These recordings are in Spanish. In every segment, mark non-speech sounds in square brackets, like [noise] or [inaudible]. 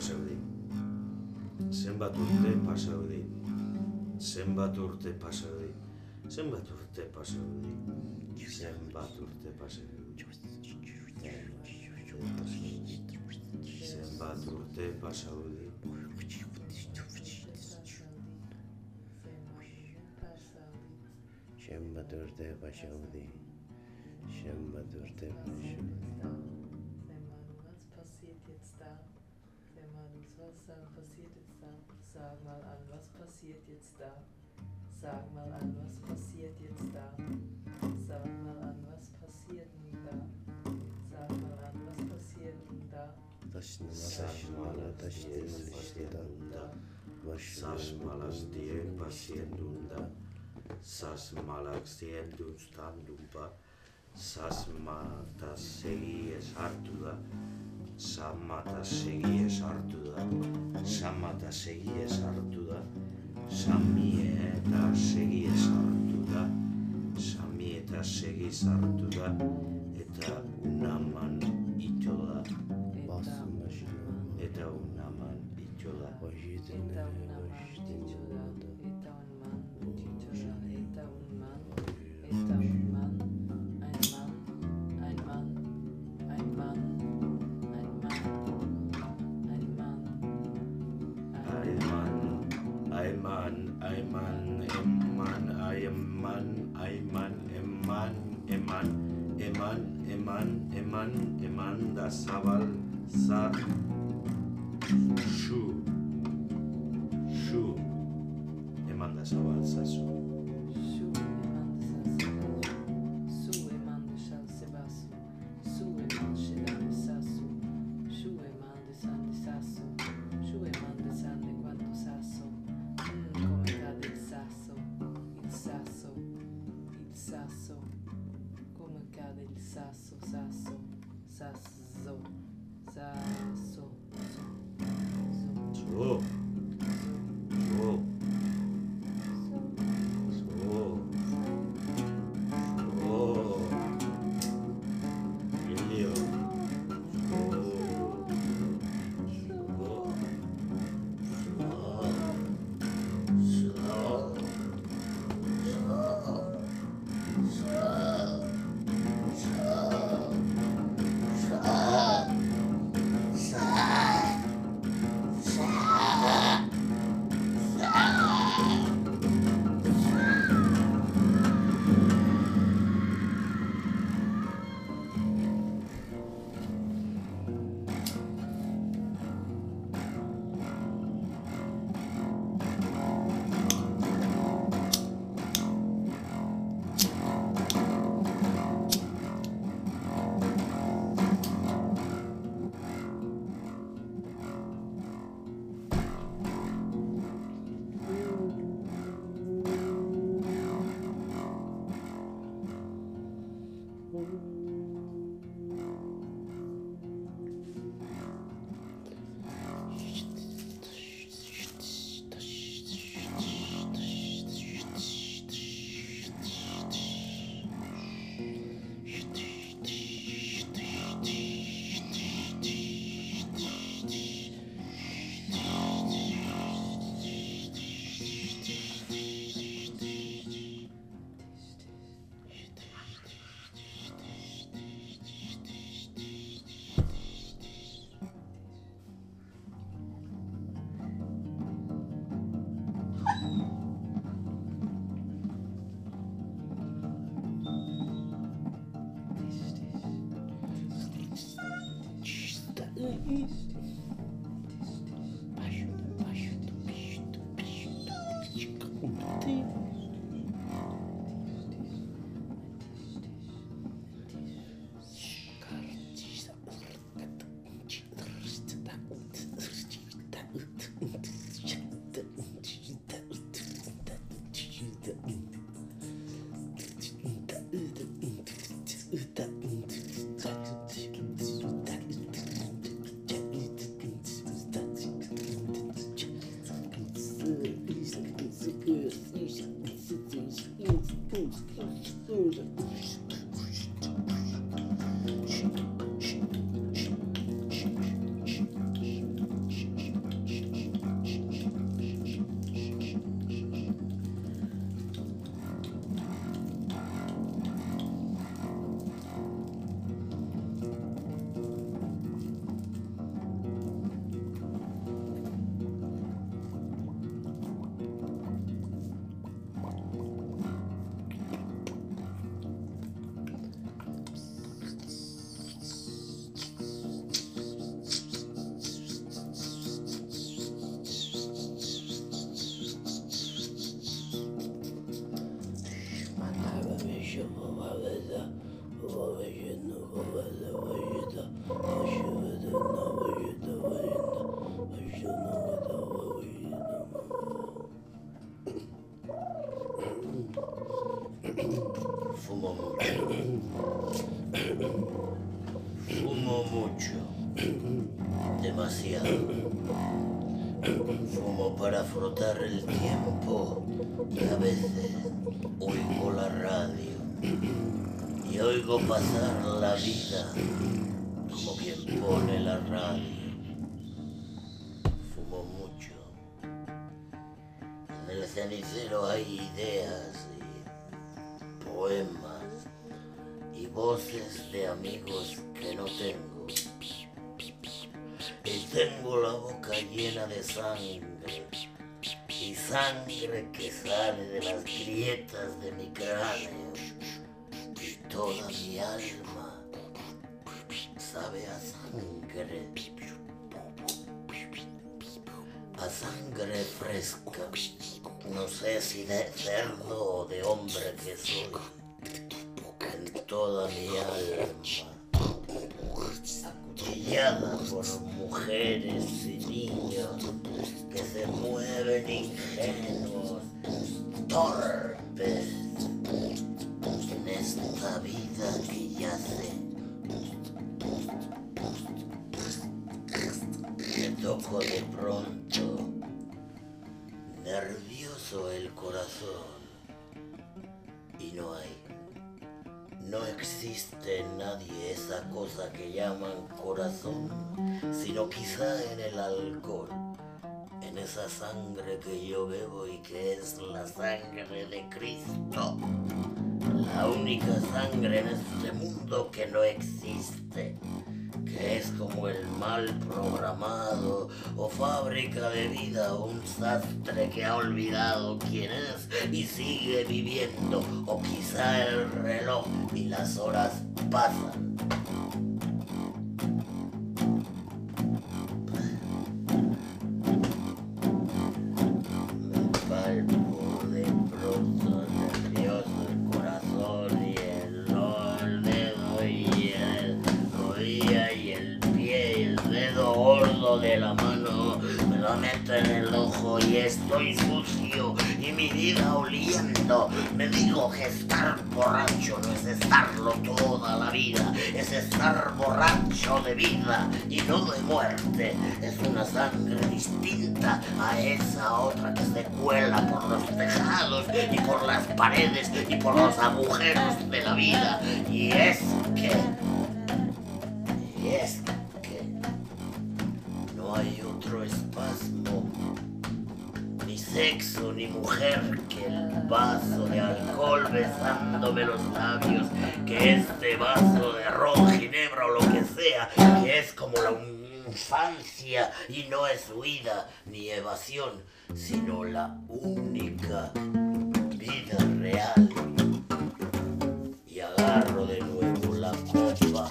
pasaudi. Zenbat urte pasaudi. Zenbat urte pasaudi. Zenbat urte pasaudi. Zenbat urte pasaudi. Zenbat urte pasaudi. Zenbat urte pasaudi. Zenbat urte pasaudi. Was passiert jetzt da? Sag mal an, was passiert jetzt da? Sag mal an, was passiert jetzt da? Sag mal an, was passiert denn da? Sag mal an, was passiert denn da? Taşını Saçmalas taşını taşını diye taşını paseandunda. Başını Sasmalas Samata segie sartu da, samata segie sartu da, samie eta segie sartu da, samie eta segi sartu da, eta unaman ito da. Eta unaman ito da. Eta unaman ito da. सवाल सा peace. Fumo mucho. Fumo mucho. Demasiado. Fumo para frotar el tiempo y a veces oigo la radio y oigo pasar la vida como quien pone la radio. Cenicero hay ideas y poemas y voces de amigos que no tengo. Y tengo la boca llena de sangre y sangre que sale de las grietas de mi cráneo y toda mi alma sabe a sangre, a sangre fresca, no sé si de cerdo o de hombre que soy, en toda mi alma, acuchillada por mujeres y niños que se mueven ingenuos, torpes, y no hay, no existe en nadie esa cosa que llaman corazón, sino quizá en el alcohol en esa sangre que yo bebo y que es la sangre de Cristo. La única sangre en este mundo que no existe, es como el mal programado o fábrica de vida o un sastre que ha olvidado quién es y sigue viviendo, o quizá el reloj y las horas pasan. La mano me lo meto en el ojo y estoy sucio y mi vida oliendo. Me digo que estar borracho no es estarlo toda la vida, es estar borracho de vida y no de muerte. Es una sangre distinta a esa otra que se cuela por los tejados y por las paredes y por los agujeros de la vida. Y es que... espasmo, ni sexo, ni mujer que el vaso de alcohol besándome los labios, que este vaso de ron, ginebra o lo que sea, que es como la infancia y no es huida ni evasión, sino la única vida real. Y agarro de nuevo la copa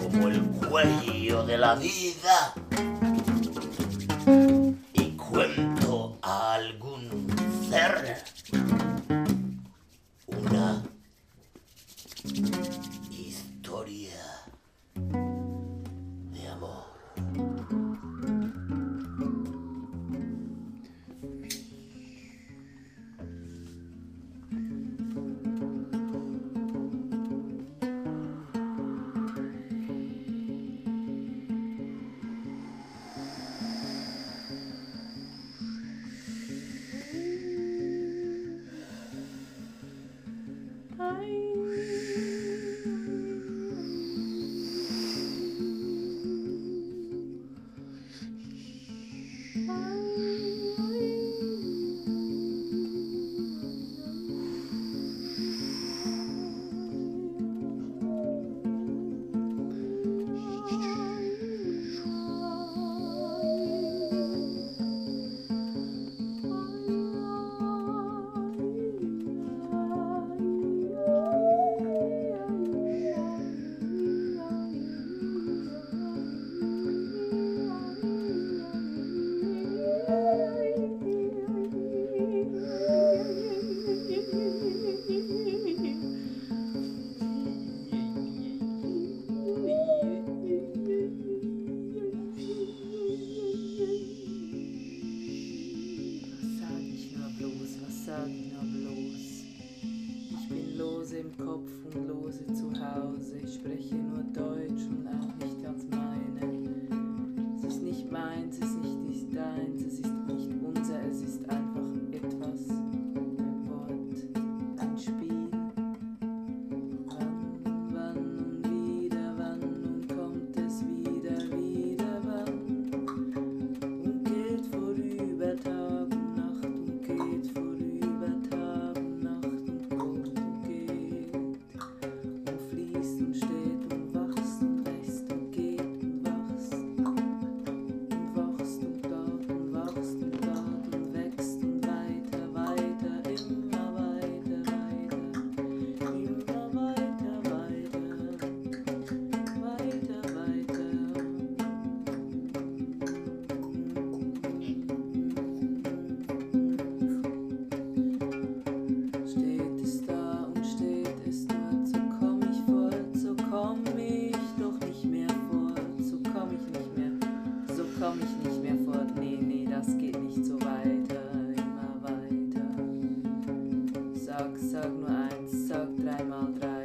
como el cuello de la vida Bye. Sag, nur eins, sag dreimal drei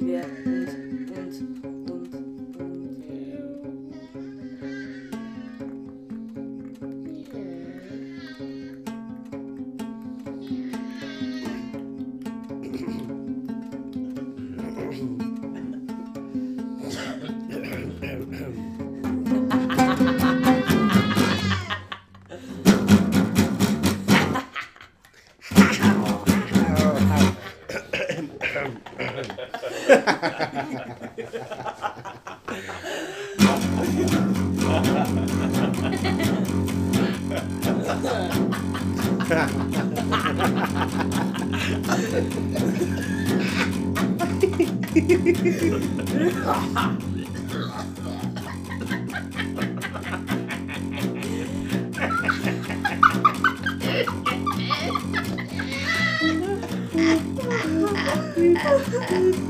这边。Ha ha ha ha.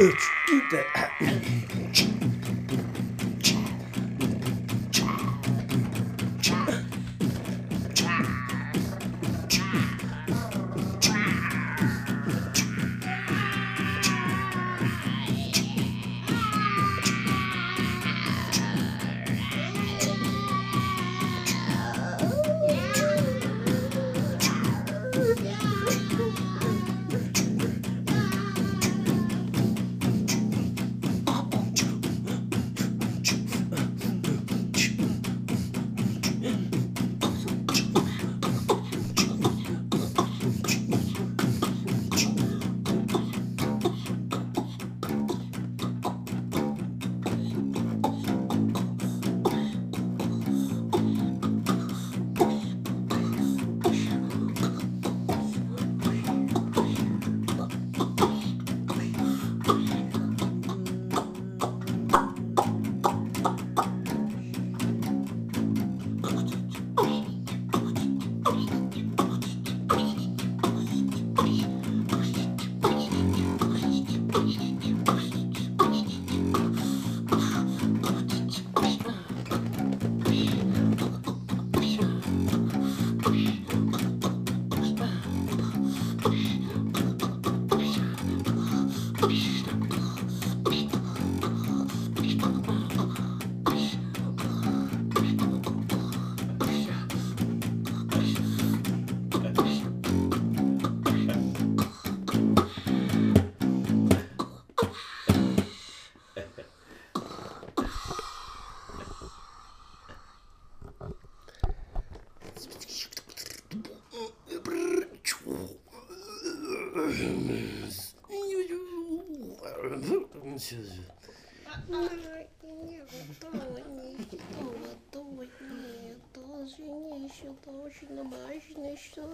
Üç.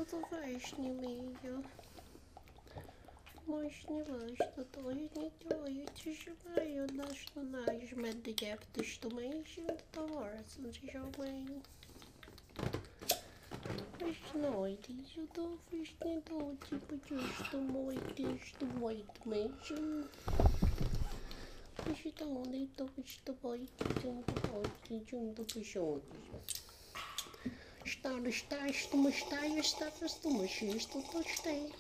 что-то вишневую. Мощневую, что-то вишневую, тяжелую, наш наш меддепты, что мы ищем до того, раз он тяжелый. Вишной, ты сюда вишни, то типа, что мой, ты что мой, мы ищем. Почитал, он и то, что мой, ты что мой, ты что мой, ты что мой, Estar, estar, estás estar, estar, estou, estou, estou, estou.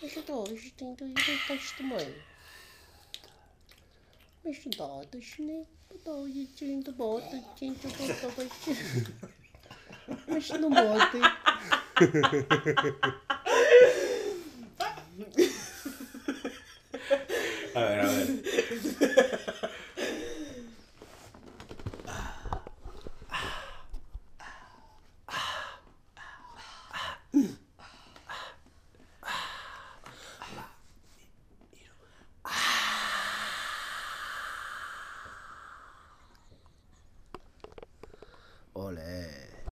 Mas dó, tem do teste mãe. Mas dó, deixa né? Dó, e tinto bota, tinto bota, mas não bota. [laughs]